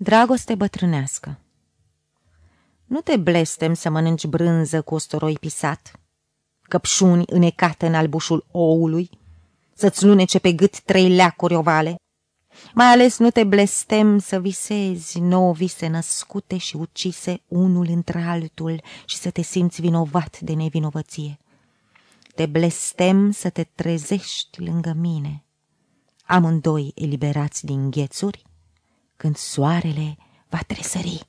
Dragoste bătrânească. Nu te blestem să mănânci brânză cu ostoroi pisat, Căpșuni înecate în albușul oului, Să-ți lunece pe gât trei leacuri ovale, Mai ales nu te blestem să visezi nouă vise născute și ucise unul între altul Și să te simți vinovat de nevinovăție. Te blestem să te trezești lângă mine, amândoi eliberați din ghețuri, când soarele va tresări.